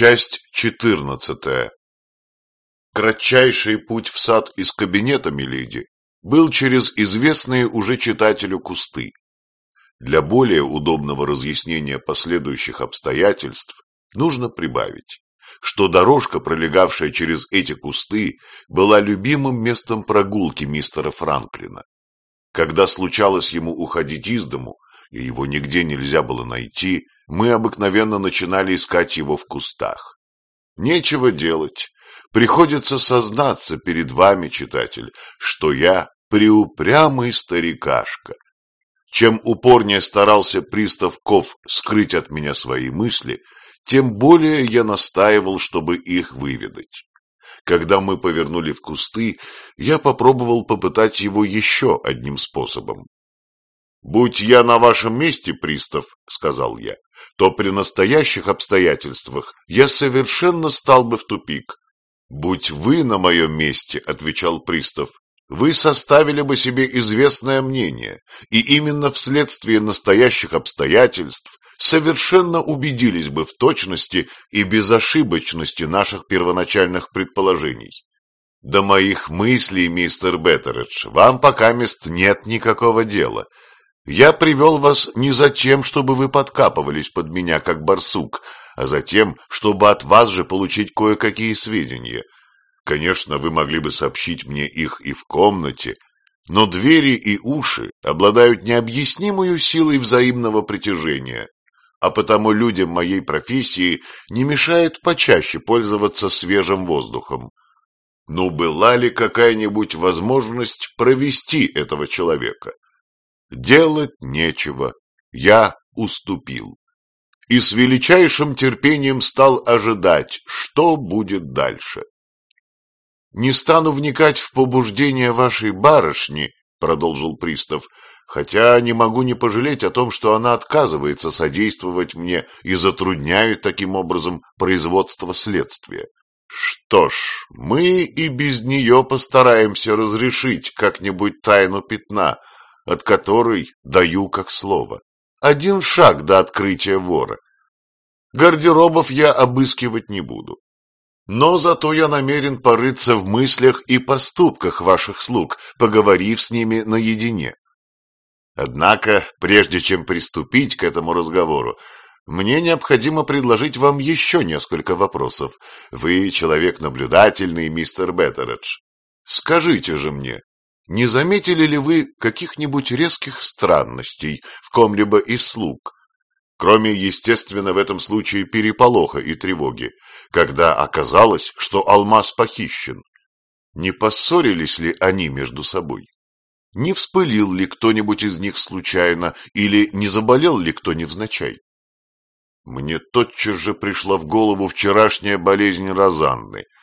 Часть четырнадцатая. Кратчайший путь в сад из кабинета Миледи был через известные уже читателю кусты. Для более удобного разъяснения последующих обстоятельств нужно прибавить, что дорожка, пролегавшая через эти кусты, была любимым местом прогулки мистера Франклина. Когда случалось ему уходить из дому, и его нигде нельзя было найти, мы обыкновенно начинали искать его в кустах. Нечего делать. Приходится сознаться перед вами, читатель, что я преупрямый старикашка. Чем упорнее старался пристав Ков скрыть от меня свои мысли, тем более я настаивал, чтобы их выведать. Когда мы повернули в кусты, я попробовал попытать его еще одним способом. «Будь я на вашем месте, пристав», — сказал я, то при настоящих обстоятельствах я совершенно стал бы в тупик. «Будь вы на моем месте», — отвечал пристав, — «вы составили бы себе известное мнение, и именно вследствие настоящих обстоятельств совершенно убедились бы в точности и безошибочности наших первоначальных предположений. До моих мыслей, мистер Беттередж, вам пока мест нет никакого дела». Я привел вас не за тем, чтобы вы подкапывались под меня, как барсук, а за тем, чтобы от вас же получить кое-какие сведения. Конечно, вы могли бы сообщить мне их и в комнате, но двери и уши обладают необъяснимой силой взаимного притяжения, а потому людям моей профессии не мешает почаще пользоваться свежим воздухом. Но была ли какая-нибудь возможность провести этого человека? Делать нечего, я уступил. И с величайшим терпением стал ожидать, что будет дальше. «Не стану вникать в побуждение вашей барышни», — продолжил пристав, «хотя не могу не пожалеть о том, что она отказывается содействовать мне и затрудняет таким образом производство следствия. Что ж, мы и без нее постараемся разрешить как-нибудь тайну пятна, от которой даю как слово. Один шаг до открытия вора. Гардеробов я обыскивать не буду. Но зато я намерен порыться в мыслях и поступках ваших слуг, поговорив с ними наедине. Однако, прежде чем приступить к этому разговору, мне необходимо предложить вам еще несколько вопросов. Вы человек наблюдательный, мистер Беттередж. Скажите же мне, не заметили ли вы каких-нибудь резких странностей в ком-либо из слуг, кроме, естественно, в этом случае переполоха и тревоги, когда оказалось, что алмаз похищен? Не поссорились ли они между собой? Не вспылил ли кто-нибудь из них случайно или не заболел ли кто невзначай? Мне тотчас же пришла в голову вчерашняя болезнь Розанны —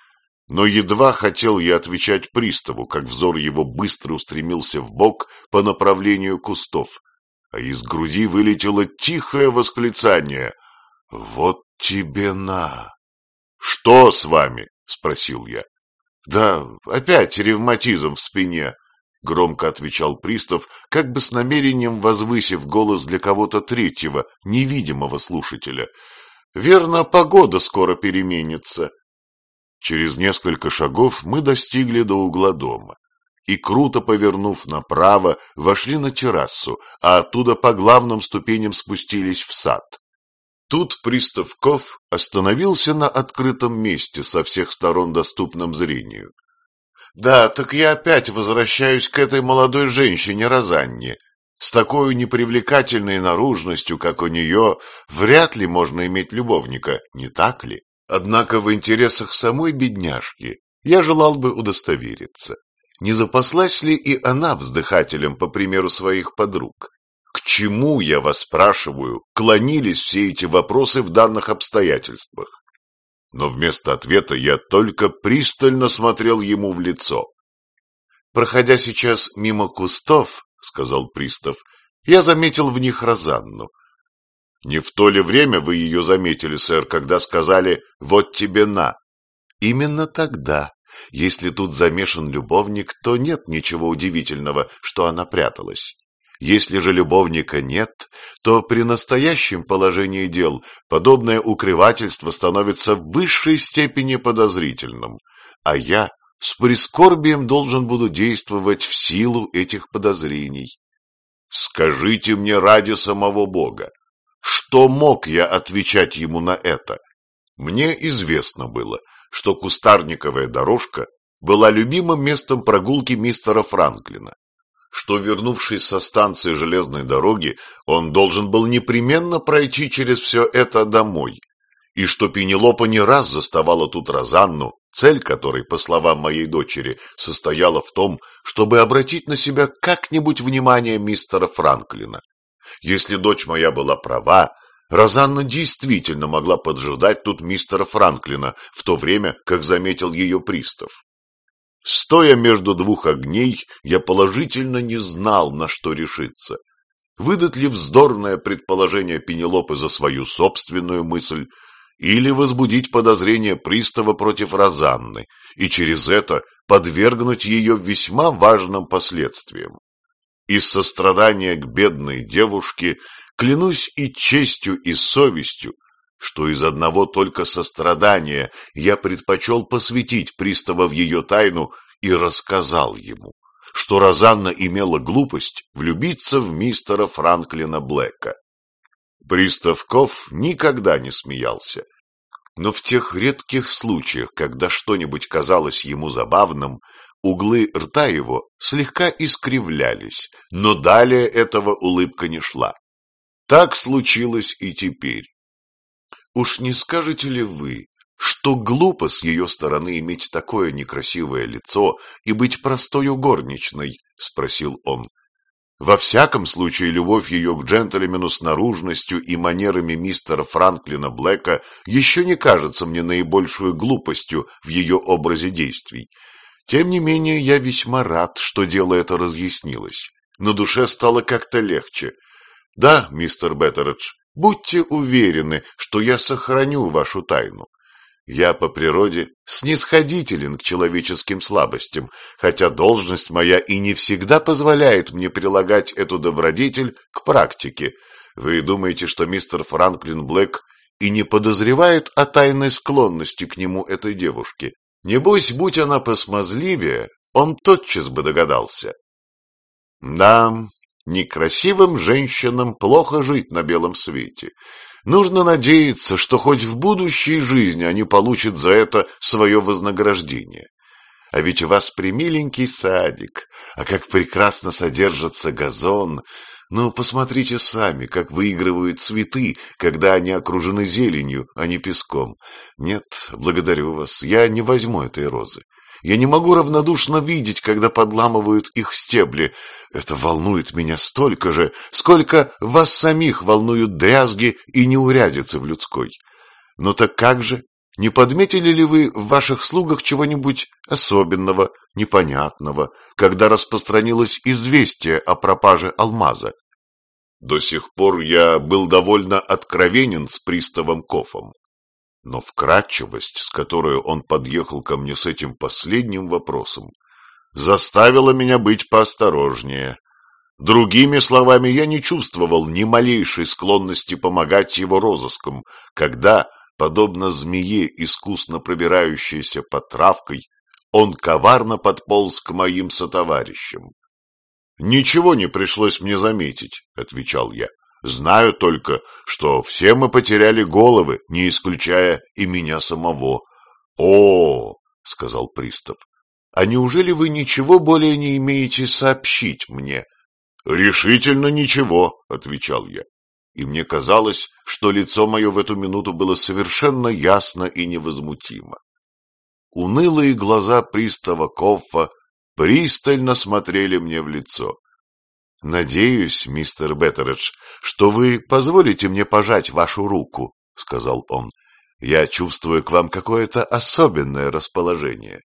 но едва хотел я отвечать приставу, как взор его быстро устремился в бок по направлению кустов, а из груди вылетело тихое восклицание «Вот тебе на!» «Что с вами?» — спросил я. «Да, опять ревматизм в спине», — громко отвечал пристав, как бы с намерением возвысив голос для кого-то третьего, невидимого слушателя. «Верно, погода скоро переменится». Через несколько шагов мы достигли до угла дома и, круто повернув направо, вошли на террасу, а оттуда по главным ступеням спустились в сад. Тут Приставков остановился на открытом месте со всех сторон доступном зрению. «Да, так я опять возвращаюсь к этой молодой женщине Розанне. С такой непривлекательной наружностью, как у нее, вряд ли можно иметь любовника, не так ли?» Однако в интересах самой бедняжки я желал бы удостовериться, не запаслась ли и она вздыхателем по примеру своих подруг. К чему, я вас спрашиваю, клонились все эти вопросы в данных обстоятельствах? Но вместо ответа я только пристально смотрел ему в лицо. «Проходя сейчас мимо кустов, — сказал пристав, — я заметил в них Розанну. Не в то ли время вы ее заметили, сэр, когда сказали «вот тебе на»? Именно тогда. Если тут замешан любовник, то нет ничего удивительного, что она пряталась. Если же любовника нет, то при настоящем положении дел подобное укрывательство становится в высшей степени подозрительным, а я с прискорбием должен буду действовать в силу этих подозрений. Скажите мне ради самого Бога, что мог я отвечать ему на это? Мне известно было, что кустарниковая дорожка была любимым местом прогулки мистера Франклина, что, вернувшись со станции железной дороги, он должен был непременно пройти через все это домой, и что Пенелопа не раз заставала тут Розанну, цель которой, по словам моей дочери, состояла в том, чтобы обратить на себя как-нибудь внимание мистера Франклина. Если дочь моя была права, Розанна действительно могла поджидать тут мистера Франклина, в то время, как заметил ее пристав. Стоя между двух огней, я положительно не знал, на что решиться. Выдать ли вздорное предположение Пенелопы за свою собственную мысль, или возбудить подозрение пристава против Розанны, и через это подвергнуть ее весьма важным последствиям. Из сострадания к бедной девушке клянусь и честью, и совестью, что из одного только сострадания я предпочел посвятить пристава в ее тайну и рассказал ему, что Розанна имела глупость влюбиться в мистера Франклина Блэка. Пристав Ков никогда не смеялся, но в тех редких случаях, когда что-нибудь казалось ему забавным, углы рта его слегка искривлялись, но далее этого улыбка не шла. Так случилось и теперь. Уж не скажете ли вы, что глупо с ее стороны иметь такое некрасивое лицо и быть простою горничной? — спросил он. Во всяком случае, любовь ее к джентльмену с наружностью и манерами мистера Франклина Блэка еще не кажется мне наибольшую глупостью в ее образе действий. Тем не менее, я весьма рад, что дело это разъяснилось. На душе стало как-то легче. Да, мистер Беттередж, Будьте уверены, что я сохраню вашу тайну. Я по природе снисходителен к человеческим слабостям, хотя должность моя и не всегда позволяет мне прилагать эту добродетель к практике. Вы думаете, что мистер Франклин Блэк и не подозревает о тайной склонности к нему этой девушки? Небось, будь она посмазливее, он тотчас бы догадался. Да, Некрасивым женщинам плохо жить на белом свете. Нужно надеяться, что хоть в будущей жизни они получат за это свое вознаграждение. А ведь у вас примиленький садик, а как прекрасно содержится газон. Ну, посмотрите сами, как выигрывают цветы, когда они окружены зеленью, а не песком. Нет, благодарю вас, я не возьму этой розы. Я не могу равнодушно видеть, когда подламывают их стебли. Это волнует меня столько же, сколько вас самих волнуют дрязги и неурядицы в людской. Но так как же? Не подметили ли вы в ваших слугах чего-нибудь особенного, непонятного, когда распространилось известие о пропаже алмаза? До сих пор я был довольно откровенен с приставом Кофом. Но вкратчивость, с которой он подъехал ко мне с этим последним вопросом, заставила меня быть поосторожнее. Другими словами, я не чувствовал ни малейшей склонности помогать его розыскам, когда, подобно змее, искусно пробирающейся под травкой, он коварно подполз к моим сотоварищам. «Ничего не пришлось мне заметить», — отвечал я. Знаю только, что все мы потеряли головы, не исключая и меня самого. — О, — сказал пристав, — а неужели вы ничего более не имеете сообщить мне? — Решительно ничего, — отвечал я. И мне казалось, что лицо мое в эту минуту было совершенно ясно и невозмутимо. Унылые глаза пристава Коффа пристально смотрели мне в лицо. «Надеюсь, мистер Беттередж, что вы позволите мне пожать вашу руку», — сказал он. «Я чувствую к вам какое-то особенное расположение».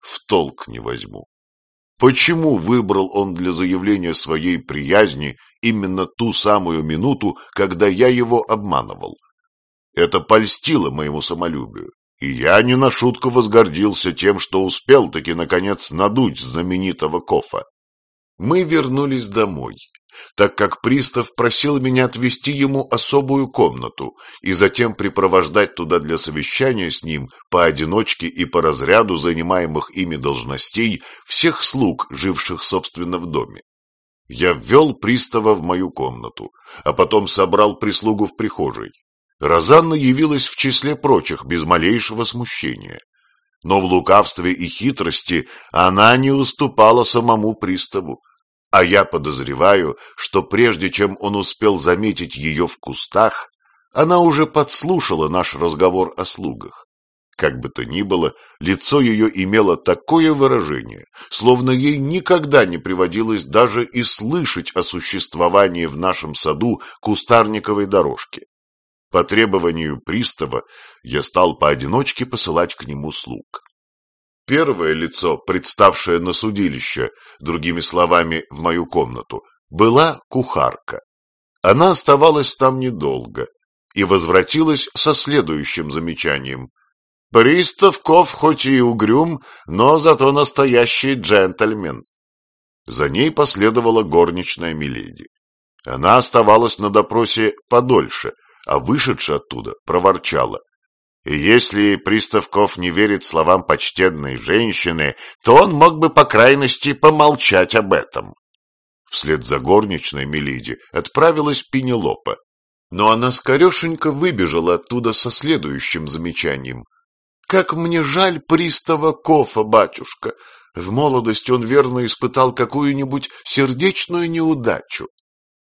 В толк не возьму. Почему выбрал он для заявления своей приязни именно ту самую минуту, когда я его обманывал? Это польстило моему самолюбию, и я не на шутку возгордился тем, что успел таки, наконец, надуть знаменитого Кофа. Мы вернулись домой, так как пристав просил меня отвести ему особую комнату и затем припровождать туда для совещания с ним поодиночке и по разряду занимаемых ими должностей всех слуг, живших, собственно, в доме. Я ввел пристава в мою комнату, а потом собрал прислугу в прихожей. Розанна явилась в числе прочих без малейшего смущения. Но в лукавстве и хитрости она не уступала самому приставу. А я подозреваю, что прежде чем он успел заметить ее в кустах, она уже подслушала наш разговор о слугах. Как бы то ни было, лицо ее имело такое выражение, словно ей никогда не приводилось даже и слышать о существовании в нашем саду кустарниковой дорожки. По требованию пристава я стал поодиночке посылать к нему слуг. Первое лицо, представшее на судилище, другими словами, в мою комнату, была кухарка. Она оставалась там недолго и возвратилась со следующим замечанием. «Пристав Ков хоть и угрюм, но зато настоящий джентльмен». За ней последовала горничная Миледи. Она оставалась на допросе подольше, а вышедшая оттуда проворчала. И если Приставков не верит словам почтенной женщины, то он мог бы, по крайности, помолчать об этом. Вслед за горничной Мелиди отправилась Пенелопа. Но она скорешенько выбежала оттуда со следующим замечанием. «Как мне жаль пристава Кофа, батюшка! В молодости он верно испытал какую-нибудь сердечную неудачу.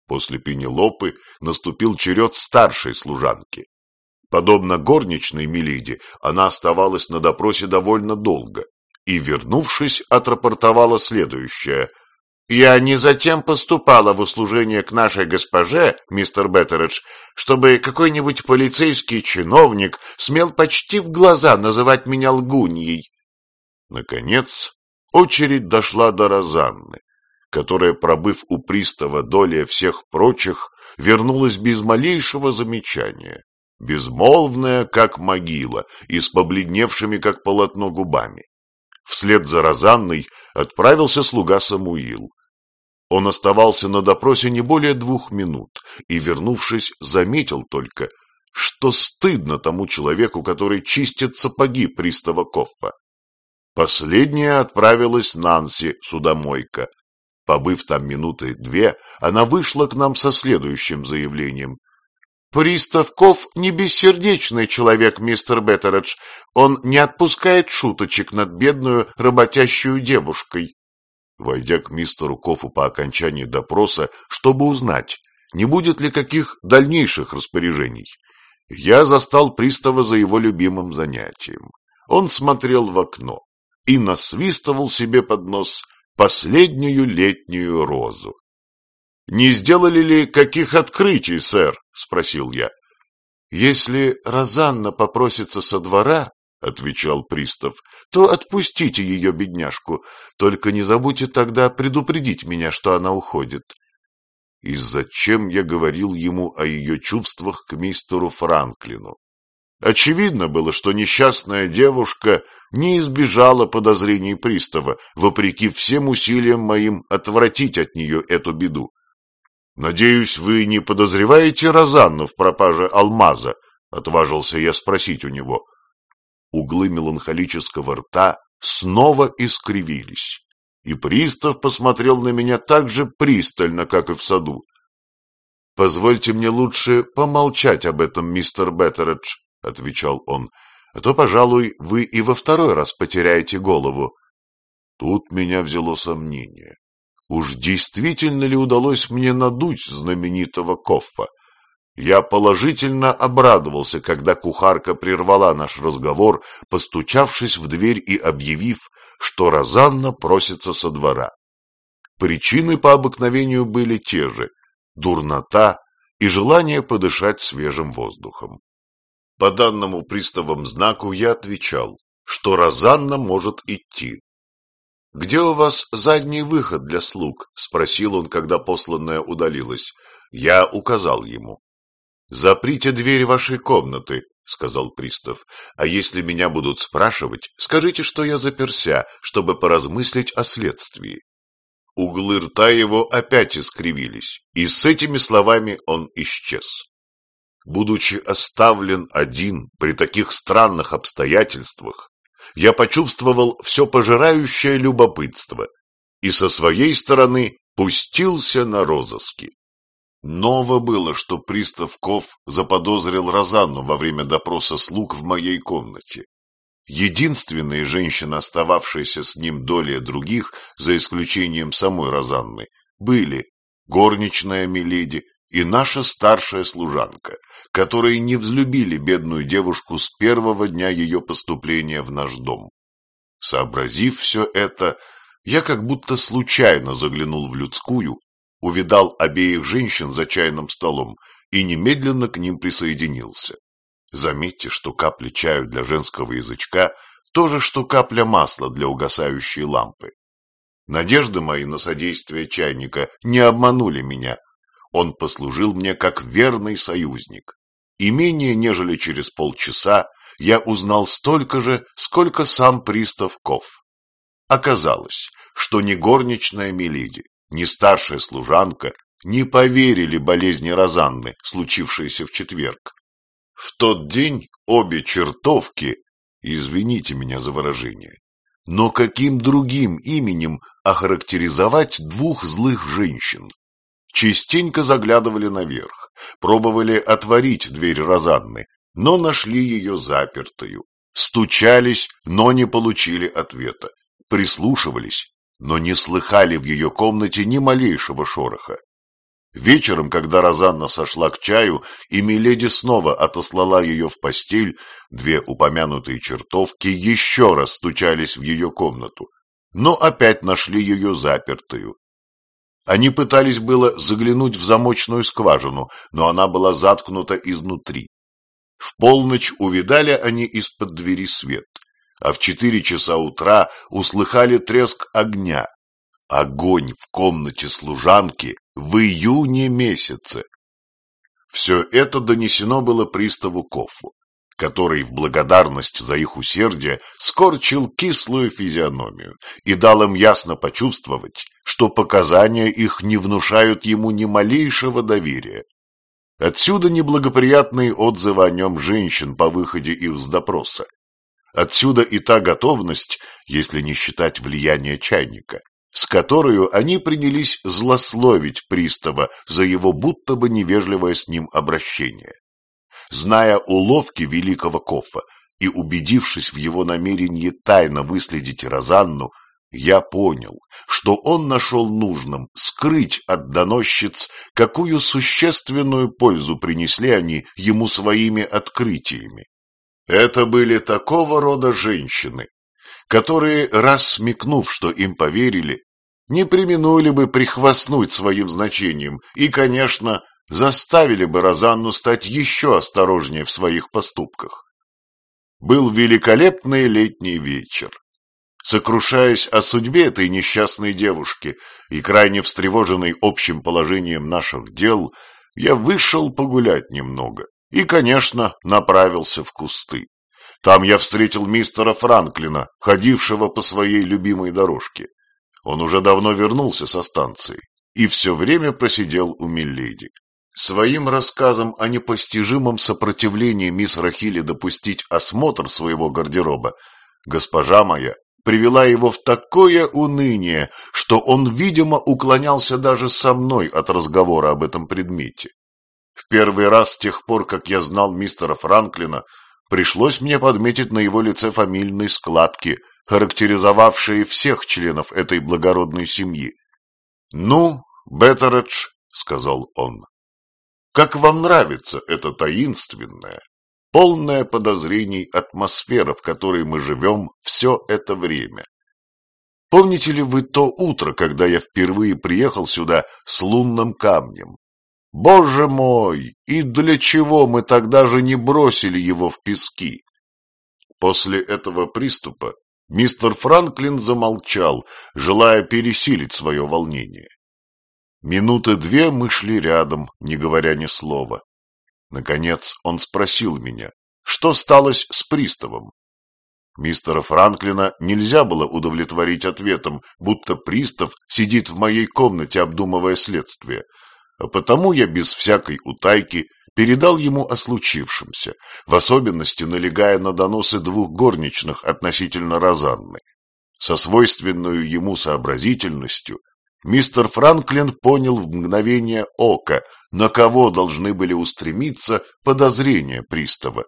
После Пенелопы наступил черед старшей служанки. Подобно горничной Мелиде, она оставалась на допросе довольно долго и, вернувшись, отрапортовала следующее. «Я не затем поступала в услужение к нашей госпоже, мистер Беттередж, чтобы какой-нибудь полицейский чиновник смел почти в глаза называть меня лгуньей». Наконец, очередь дошла до Розанны которая, пробыв у пристава доля всех прочих, вернулась без малейшего замечания, безмолвная, как могила, и с побледневшими, как полотно, губами. Вслед за Розанной отправился слуга Самуил. Он оставался на допросе не более двух минут и, вернувшись, заметил только, что стыдно тому человеку, который чистит сапоги пристава Коффа. Последняя отправилась Нанси, судомойка, Побыв там минуты две, она вышла к нам со следующим заявлением. «Приставков не бессердечный человек, мистер Беттередж. Он не отпускает шуточек над бедную работящую девушкой». Войдя к мистеру Кофу по окончании допроса, чтобы узнать, не будет ли каких дальнейших распоряжений, я застал пристава за его любимым занятием. Он смотрел в окно и насвистывал себе под нос последнюю летнюю розу. — Не сделали ли каких открытий, сэр? — спросил я. — Если Розанна попросится со двора, — отвечал пристав, — то отпустите ее, бедняжку, только не забудьте тогда предупредить меня, что она уходит. И зачем я говорил ему о ее чувствах к мистеру Франклину? Очевидно было, что несчастная девушка не избежала подозрений пристава, вопреки всем усилиям моим отвратить от нее эту беду. «Надеюсь, вы не подозреваете Розанну в пропаже алмаза?» — отважился я спросить у него. Углы меланхолического рта снова искривились, и пристав посмотрел на меня так же пристально, как и в саду. «Позвольте мне лучше помолчать об этом, мистер Беттередж», — отвечал он, — а то, пожалуй, вы и во второй раз потеряете голову. Тут меня взяло сомнение. Уж действительно ли удалось мне надуть знаменитого Коффа? Я положительно обрадовался, когда кухарка прервала наш разговор, постучавшись в дверь и объявив, что Розанна просится со двора. Причины по обыкновению были те же — дурнота и желание подышать свежим воздухом. По данному приставам знаку я отвечал, что Розанна может идти. «Где у вас задний выход для слуг?» — спросил он, когда посланная удалилась. Я указал ему. «Заприте дверь вашей комнаты», — сказал пристав. «А если меня будут спрашивать, скажите, что я заперся, чтобы поразмыслить о следствии». Углы рта его опять искривились, и с этими словами он исчез. Будучи оставлен один при таких странных обстоятельствах, я почувствовал все пожирающее любопытство и со своей стороны пустился на розыски. Ново было, что пристав Ков заподозрил Розанну во время допроса слуг в моей комнате. Единственные женщины, остававшиеся с ним долее других, за исключением самой Розанны, были горничная Миледи и наша старшая служанка, которые не взлюбили бедную девушку с первого дня ее поступления в наш дом. Сообразив все это, я как будто случайно заглянул в людскую, увидал обеих женщин за чайным столом и немедленно к ним присоединился. Заметьте, что капли чаю для женского язычка то же, что капля масла для угасающей лампы. Надежды мои на содействие чайника не обманули меня. Он послужил мне как верный союзник. И менее нежели через полчаса я узнал столько же, сколько сам пристав Ков. Оказалось, что ни горничная Мелиди, ни старшая служанка не поверили болезни Розанны, случившейся в четверг. В тот день обе чертовки, извините меня за выражение, но каким другим именем охарактеризовать двух злых женщин? Частенько заглядывали наверх, пробовали отворить дверь Розанны, но нашли ее запертую. Стучались, но не получили ответа. Прислушивались, но не слыхали в ее комнате ни малейшего шороха. Вечером, когда Розанна сошла к чаю, и Миледи снова отослала ее в постель, две упомянутые чертовки еще раз стучались в ее комнату, но опять нашли ее запертую. Они пытались было заглянуть в замочную скважину, но она была заткнута изнутри. В полночь увидали они из-под двери свет, а в четыре часа утра услыхали треск огня. Огонь в комнате служанки в июне месяце. Все это донесено было приставу Кофу, который в благодарность за их усердие скорчил кислую физиономию и дал им ясно почувствовать, что показания их не внушают ему ни малейшего доверия. Отсюда неблагоприятные отзывы о нем женщин по выходе с допроса. Отсюда и та готовность, если не считать влияния чайника, с которую они принялись злословить пристава за его будто бы невежливое с ним обращение. Зная уловки великого Кофа и убедившись в его намерении тайно выследить Розанну, я понял, что он нашел нужным скрыть от доносчиц, какую существенную пользу принесли они ему своими открытиями. Это были такого рода женщины, которые, раз смекнув, что им поверили, не применули бы прихвастнуть своим значением и, конечно, заставили бы Розанну стать еще осторожнее в своих поступках. Был великолепный летний вечер. Сокрушаясь о судьбе этой несчастной девушки и крайне встревоженной общим положением наших дел, я вышел погулять немного и, конечно, направился в кусты. Там я встретил мистера Франклина, ходившего по своей любимой дорожке. Он уже давно вернулся со станции и все время просидел у Милледи. Своим рассказом о непостижимом сопротивлении мисс Рахили допустить осмотр своего гардероба госпожа моя привела его в такое уныние, что он, видимо, уклонялся даже со мной от разговора об этом предмете. В первый раз с тех пор, как я знал мистера Франклина, пришлось мне подметить на его лице фамильные складки, характеризовавшие всех членов этой благородной семьи. «Ну, Беттередж», — сказал он, — «как вам нравится эта таинственная, полная подозрений атмосфера, в которой мы живем все это время? Помните ли вы то утро, когда я впервые приехал сюда с лунным камнем? Боже мой, и для чего мы тогда же не бросили его в пески? После этого приступа мистер Франклин замолчал, желая пересилить свое волнение. Минуты две мы шли рядом, не говоря ни слова. Наконец он спросил меня, что сталось с приставом. Мистера Франклина нельзя было удовлетворить ответом, будто пристав сидит в моей комнате, обдумывая следствие. А потому я без всякой утайки передал ему о случившемся, в особенности налегая на доносы двух горничных относительно Розанны. Со свойственную ему сообразительностью мистер Франклин понял в мгновение ока, на кого должны были устремиться подозрения пристава,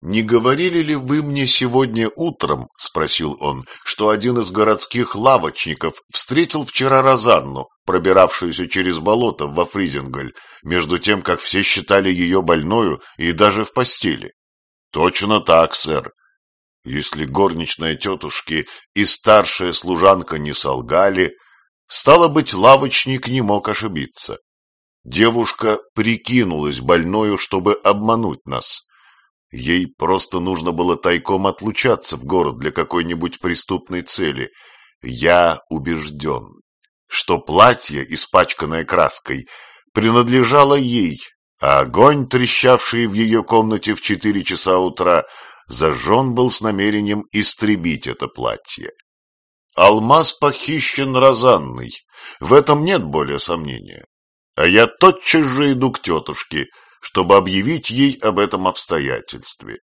«Не говорили ли вы мне сегодня утром, — спросил он, — что один из городских лавочников встретил вчера Розанну, пробиравшуюся через болото во Фризингаль, между тем, как все считали ее больною и даже в постели?» «Точно так, сэр. Если горничная тетушки и старшая служанка не солгали, стало быть, лавочник не мог ошибиться. Девушка прикинулась больною, чтобы обмануть нас». Ей просто нужно было тайком отлучаться в город для какой-нибудь преступной цели. Я убежден, что платье, испачканное краской, принадлежало ей, а огонь, трещавший в ее комнате в четыре часа утра, зажжен был с намерением истребить это платье. Алмаз похищен Розанной, в этом нет более сомнения. А я тотчас же иду к тетушке — чтобы объявить ей об этом обстоятельстве.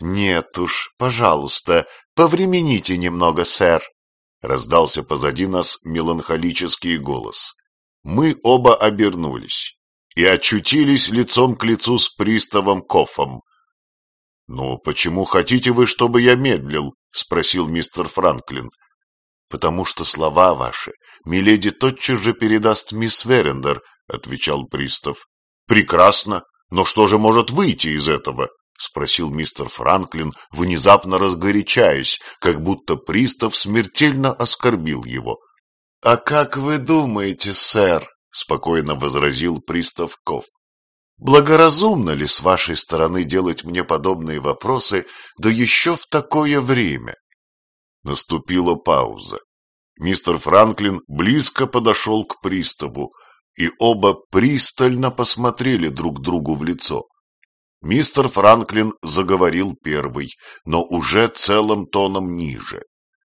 «Нет уж, пожалуйста, повремените немного, сэр», — раздался позади нас меланхолический голос. Мы оба обернулись и очутились лицом к лицу с приставом Кофом. «Ну, почему хотите вы, чтобы я медлил?» — спросил мистер Франклин. «Потому что слова ваши миледи тотчас же передаст мисс Верендер», — отвечал пристав. Прекрасно, но что же может выйти из этого? — спросил мистер Франклин, внезапно разгорячаясь, как будто пристав смертельно оскорбил его. — А как вы думаете, сэр? — спокойно возразил пристав Ков. — Благоразумно ли с вашей стороны делать мне подобные вопросы, да еще в такое время? Наступила пауза. Мистер Франклин близко подошел к приставу, и оба пристально посмотрели друг другу в лицо. Мистер Франклин заговорил первый, но уже целым тоном ниже.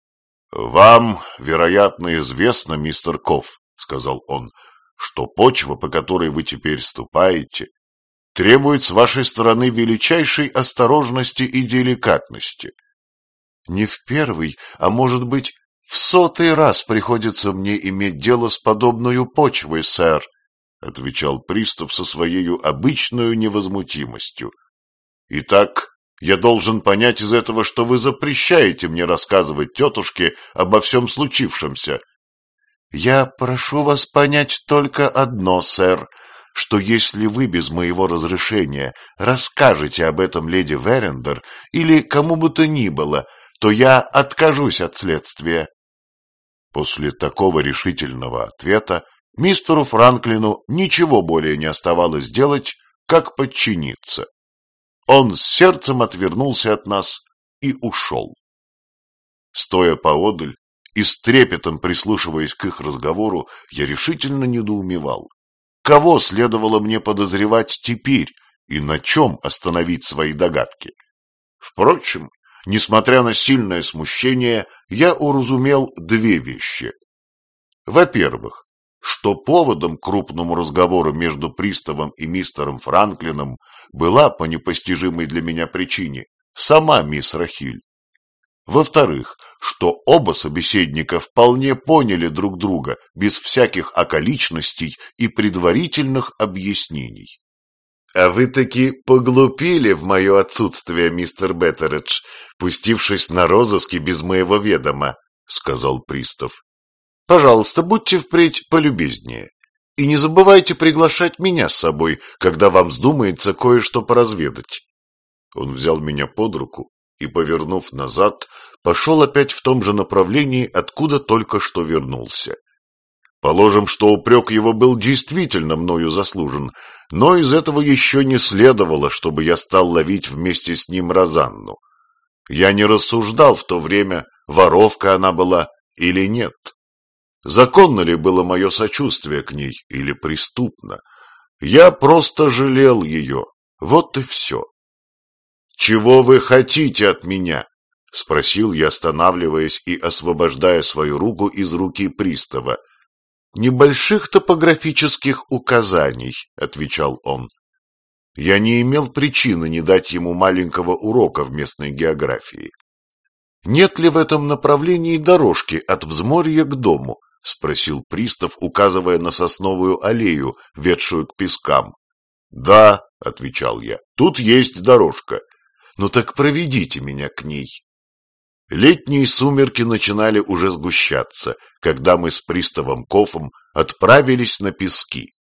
— Вам, вероятно, известно, мистер Ков, — сказал он, — что почва, по которой вы теперь ступаете, требует с вашей стороны величайшей осторожности и деликатности. Не в первый, а, может быть, в сотый раз приходится мне иметь дело с подобной почвой, сэр, — отвечал пристав со своей обычной невозмутимостью. — Итак, я должен понять из этого, что вы запрещаете мне рассказывать тетушке обо всем случившемся. — Я прошу вас понять только одно, сэр, что если вы без моего разрешения расскажете об этом леди Верендер или кому бы то ни было, то я откажусь от следствия. После такого решительного ответа мистеру Франклину ничего более не оставалось делать, как подчиниться. Он с сердцем отвернулся от нас и ушел. Стоя поодаль и с трепетом прислушиваясь к их разговору, я решительно недоумевал. Кого следовало мне подозревать теперь и на чем остановить свои догадки? Впрочем, Несмотря на сильное смущение, я уразумел две вещи. Во-первых, что поводом крупному разговору между приставом и мистером Франклином была, по непостижимой для меня причине, сама мисс Рахиль. Во-вторых, что оба собеседника вполне поняли друг друга без всяких околичностей и предварительных объяснений. «А вы таки поглупили в мое отсутствие, мистер Беттередж, пустившись на розыски без моего ведома», — сказал пристав. «Пожалуйста, будьте впредь полюбезнее. И не забывайте приглашать меня с собой, когда вам вздумается кое-что поразведать». Он взял меня под руку и, повернув назад, пошел опять в том же направлении, откуда только что вернулся. Положим, что упрек его был действительно мною заслужен, но из этого еще не следовало, чтобы я стал ловить вместе с ним Розанну. Я не рассуждал в то время, воровка она была или нет. Законно ли было мое сочувствие к ней или преступно? Я просто жалел ее, вот и все. Чего вы хотите от меня? — спросил я, останавливаясь и освобождая свою руку из руки пристава. — Небольших топографических указаний, — отвечал он. Я не имел причины не дать ему маленького урока в местной географии. «Нет ли в этом направлении дорожки от взморья к дому?» — спросил пристав, указывая на сосновую аллею, ведшую к пескам. «Да», — отвечал я, — «тут есть дорожка. Ну так проведите меня к ней». Летние сумерки начинали уже сгущаться, когда мы с приставом Кофом отправились на пески.